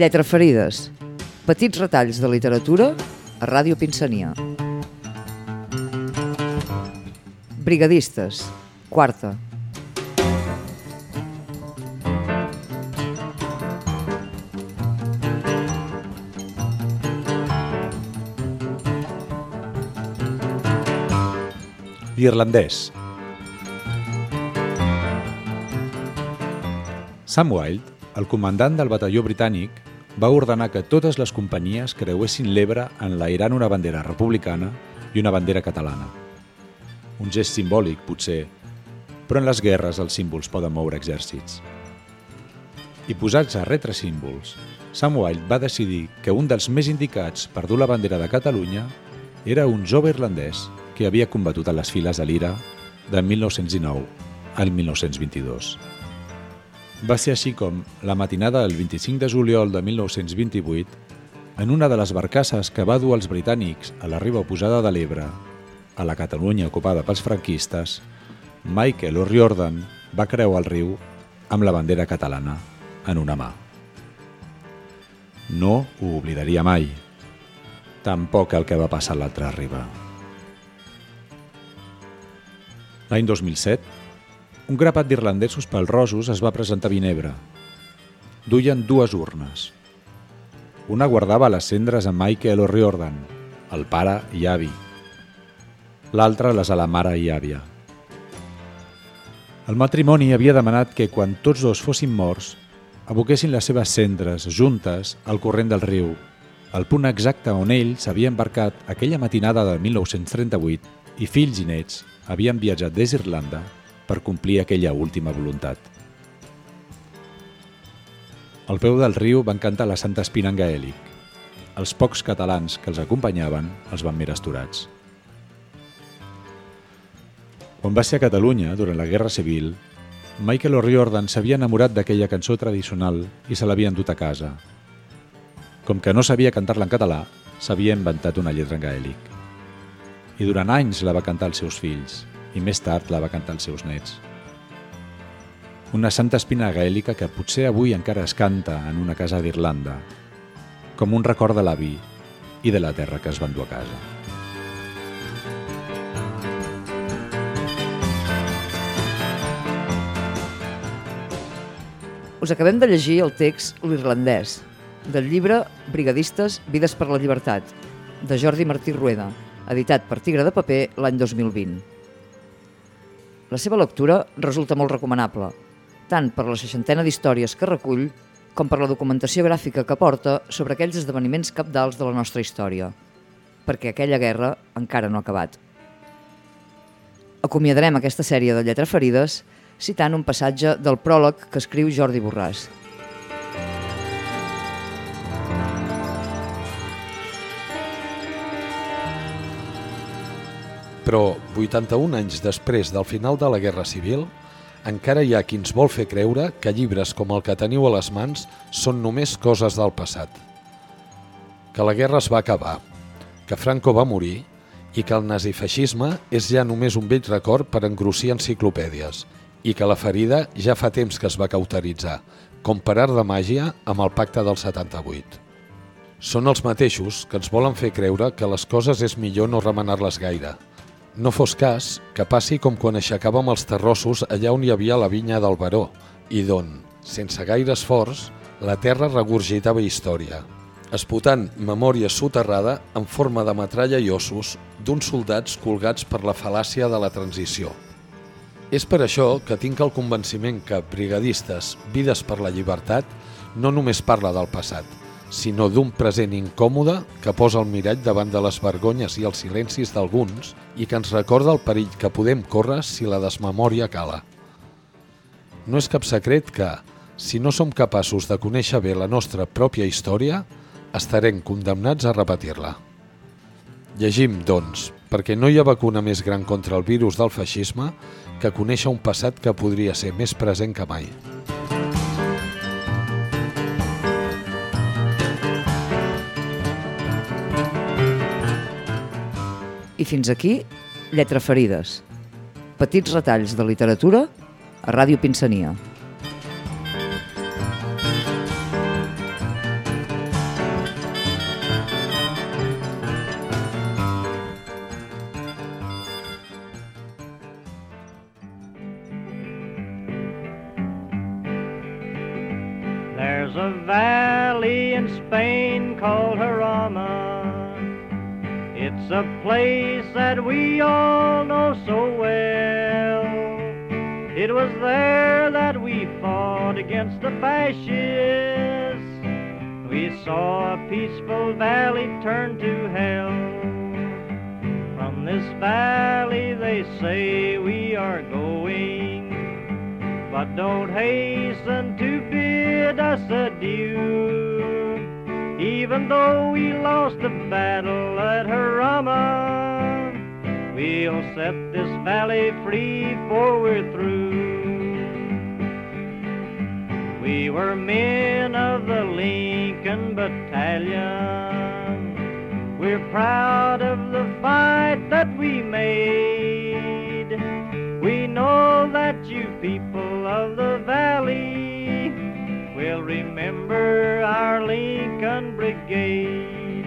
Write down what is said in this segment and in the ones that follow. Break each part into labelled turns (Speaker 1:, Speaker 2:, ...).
Speaker 1: Lletra ferides. Petits retalls de literatura a Ràdio Pinsania. Brigadistes. Quarta.
Speaker 2: L'irlandès. Sam Wilde, el comandant del batalló britànic, va ordenar que totes les companyies creuessin l'Ebre enlairant una bandera republicana i una bandera catalana. Un gest simbòlic, potser, però en les guerres els símbols poden moure exèrcits. I posats a retre símbols, Sam Wilde va decidir que un dels més indicats per dur la bandera de Catalunya era un jove irlandès que havia combatut a les files de l'IRA de 1919 al 1922. Va ser així com, la matinada del 25 de juliol de 1928, en una de les barcasses que va dur els britànics a la riba oposada de l'Ebre, a la Catalunya ocupada pels franquistes, Michael O'Riordan va creuar el riu amb la bandera catalana en una mà. No ho oblidaria mai. Tampoc el que va passar a l'altra riba. L'any 2007, un grapat d'irlandesos pelrosos es va presentar a Vinebre. Duien dues urnes. Una guardava les cendres a Michael O'Riordan, el pare i avi. L'altra les a la mare i àvia. El matrimoni havia demanat que, quan tots dos fossin morts, aboquessin les seves cendres juntes al corrent del riu, al punt exacte on ell s'havia embarcat aquella matinada de 1938 i fills i nets havien viatjat des d'Irlanda per complir aquella última voluntat. Al peu del riu van cantar la Santa Espina en gaèlic. Els pocs catalans que els acompanyaven els van mirar esturats. Quan va ser a Catalunya, durant la Guerra Civil, Michael O'Riordan s'havia enamorat d'aquella cançó tradicional i se l'havia endut a casa. Com que no sabia cantar-la en català, s'havia inventat una lletra en gaèlic. I durant anys la va cantar als seus fills, i més tard la va cantar als seus nets. Una santa espina gaèlica que potser avui encara es canta en una casa d'Irlanda, com un record de l'avi i de la terra que es van dur a casa.
Speaker 1: Us acabem de llegir el text L'Irlandès, del llibre Brigadistes, Vides per la Llibertat, de Jordi Martí Rueda, editat per Tigre de Paper l'any 2020. La seva lectura resulta molt recomanable, tant per la seixantena d'històries que recull com per la documentació gràfica que porta sobre aquells esdeveniments capdals de la nostra història, perquè aquella guerra encara no ha acabat. Acomiadarem aquesta sèrie de lletra ferides citant un passatge del pròleg que escriu Jordi Borràs.
Speaker 3: Però 81 anys després del final de la Guerra Civil, encara hi ha qui ens vol fer creure que llibres com el que teniu a les mans són només coses del passat. Que la guerra es va acabar, que Franco va morir i que el nazifeixisme és ja només un vell record per engrossir enciclopèdies i que la ferida ja fa temps que es va cauteritzar, com per art de màgia amb el pacte del 78. Són els mateixos que ens volen fer creure que les coses és millor no remenar-les gaire. No fos cas que passi com quan aixecàvem els terrossos allà on hi havia la vinya del baró i d'on, sense gaire esforç, la terra regurgitava història, esputant memòria soterrada en forma de metralla i ossos d'uns soldats colgats per la fal·làcia de la transició. És per això que tinc el convenciment que Brigadistes, Vides per la Llibertat, no només parla del passat, sinó d'un present incòmode que posa el mirall davant de les vergonyes i els silencis d'alguns i que ens recorda el perill que podem córrer si la desmemòria cala. No és cap secret que, si no som capaços de conèixer bé la nostra pròpia història, estarem condemnats a repetir-la. Llegim, doncs, perquè no hi ha vacuna més gran contra el virus del feixisme que conèixer un passat que podria ser més present que mai.
Speaker 1: I fins aquí, Lletra Ferides. Petits retalls de literatura a Ràdio Pinsania.
Speaker 4: There's a valley in Spain called Jarama. A place that we all know so well. It was there that we fought against the fascists. We saw a peaceful valley turn to hell. From this valley they say we are going, but don't hasten to bid us adieu. Even though we lost the battle at Harama, we'll set this valley free for we're through. We were men of the Lincoln Battalion. We're proud of the fight that we made. We know that you people of the valley will remember our Lincoln Brigade.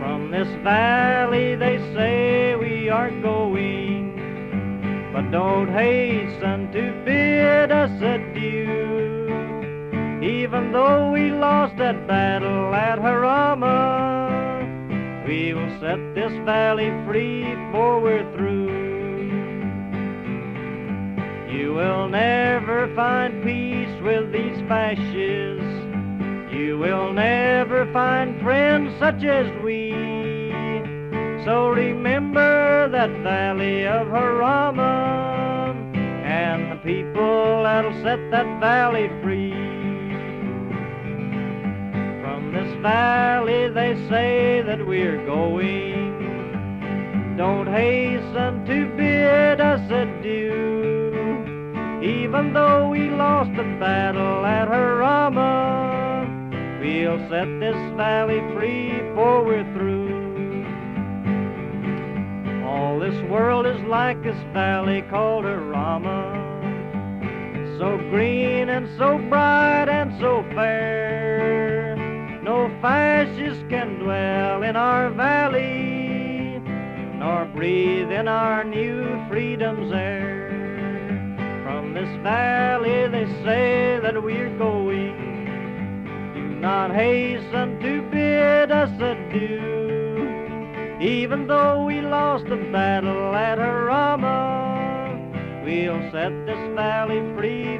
Speaker 4: From this valley they say we are going, but don't hasten to bid us adieu. Even though we lost that battle at Harama, we will set this valley free for we're through. You will never find peace with these fascists. You will never find friends such as we. So remember that valley of Harama and the people that'll set that valley free. From this valley they say that we're going. Don't hasten to bid us adieu. Even though we lost the battle at Harama, we'll set this valley free for we're through. All this world is like this valley called Harama. So green and so bright and so fair. No fascist can dwell in our valley, nor breathe in our new freedom's air. From this valley they say that we're going. Not hasten to bid us adieu. Even though we lost the battle at Harama, we'll set this valley free